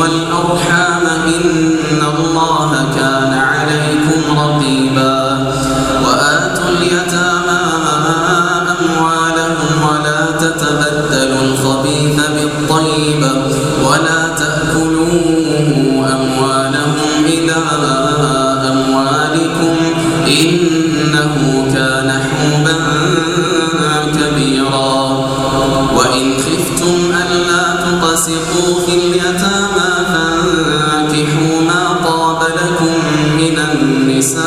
والأرحام إن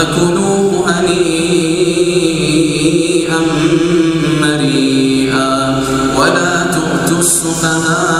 فكلوه هنيئا مريئا ولا تؤتوا السفهاء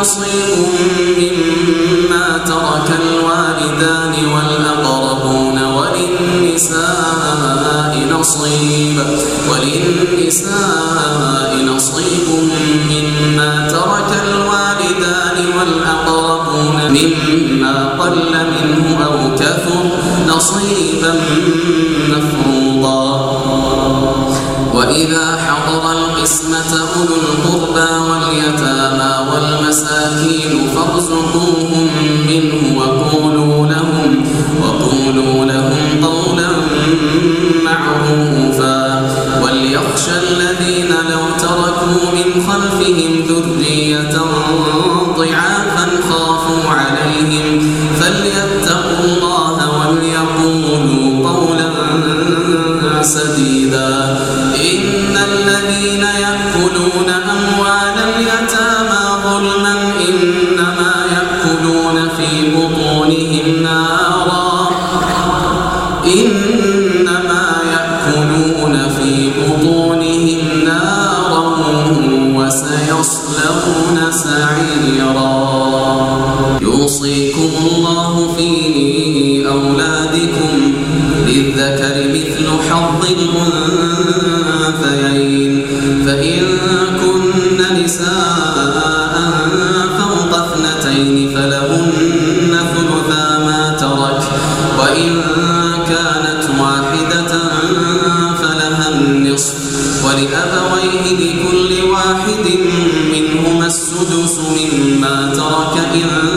نصيب سيصلون سعيرا. يوصيكم الله فيه من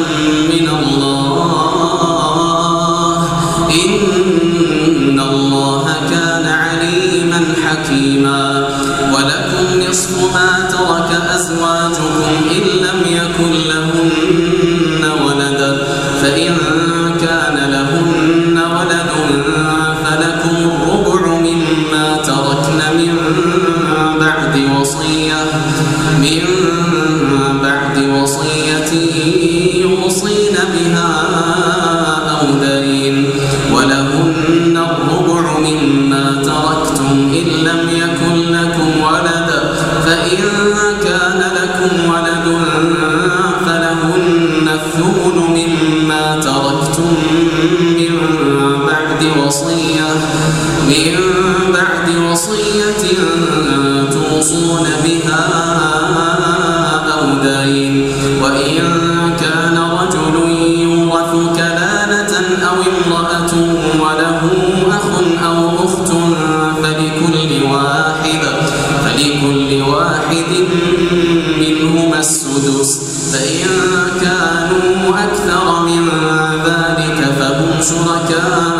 أَنَّ لكل واحد منهما السدس. فإن كانوا أكثر من ذلك فهم شركان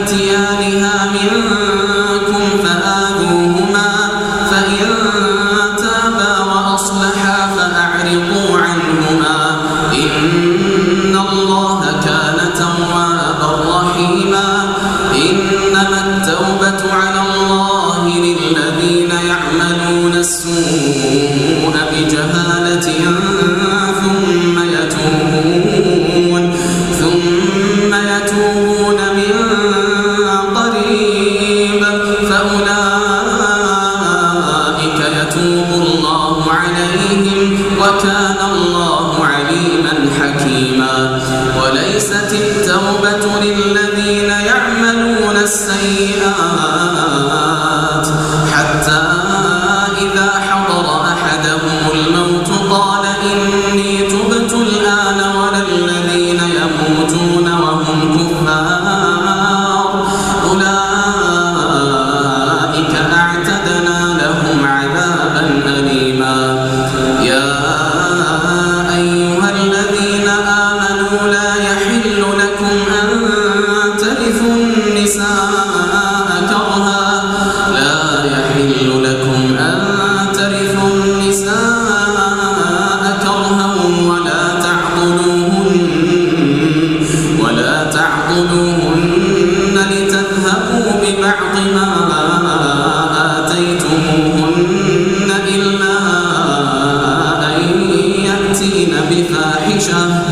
بفاحشة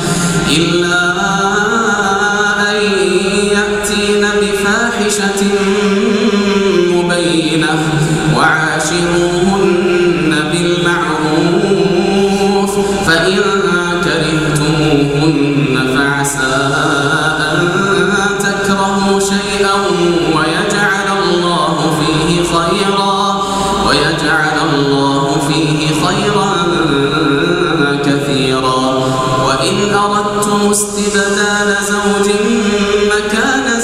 إلا أن يأتين بفاحشة مبينة وعاشرون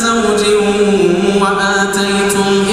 زوج وآتيتم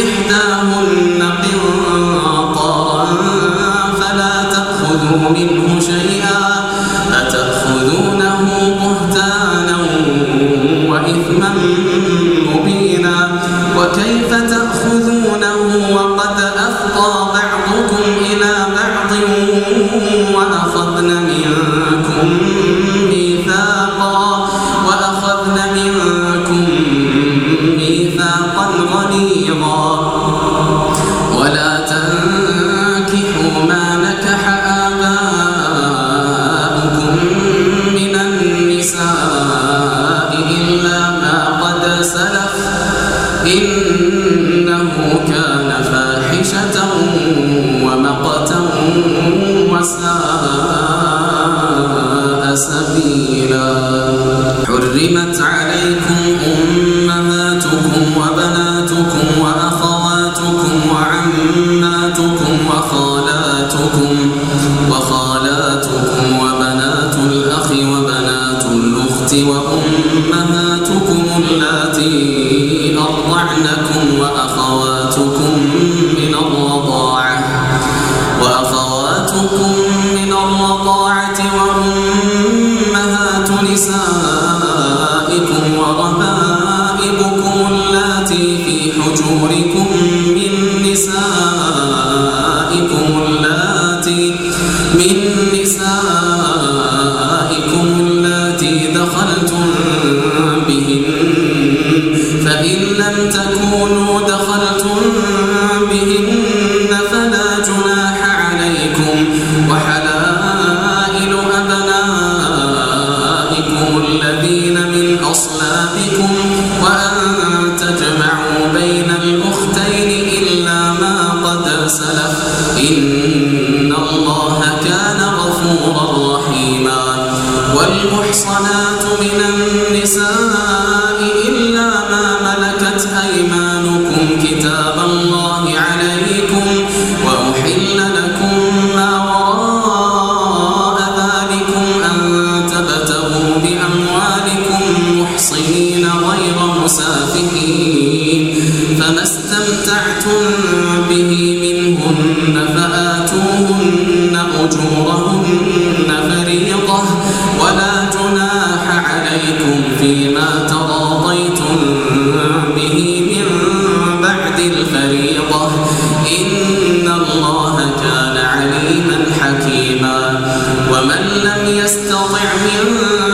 فإن لم تكونوا دخل ومن لم يستطع منكم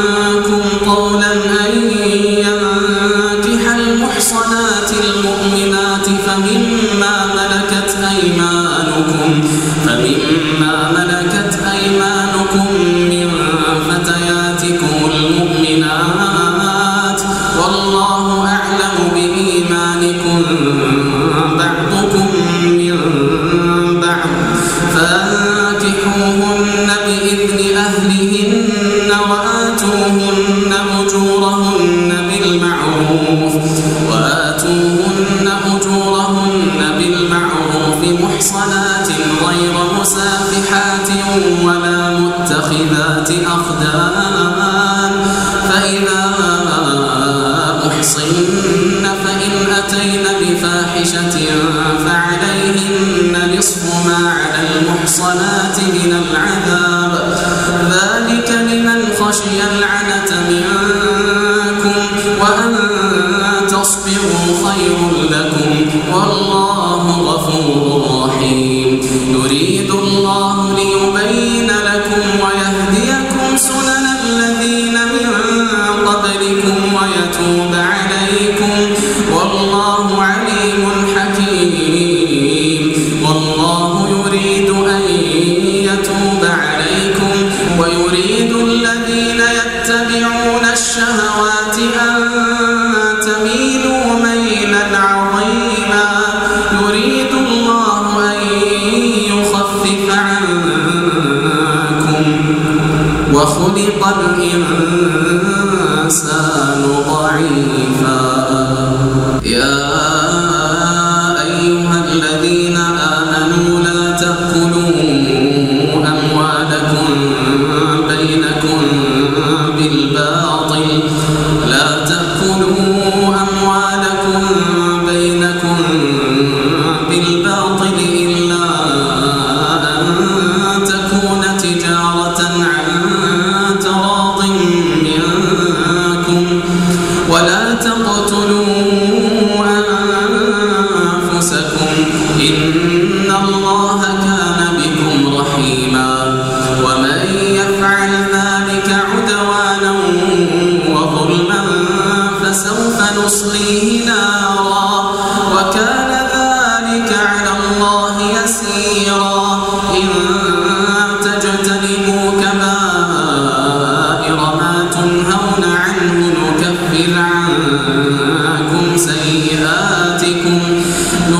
وخلق الإنسان ضعيفاً. ولا تقتلوا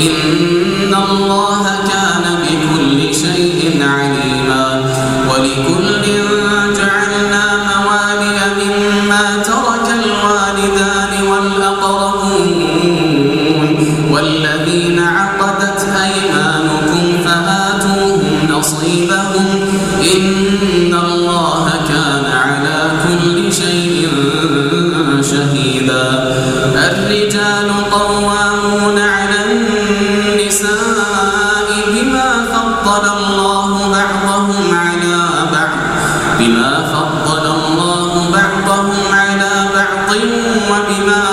إن الله كان بكل شيء عليما ولكل وبما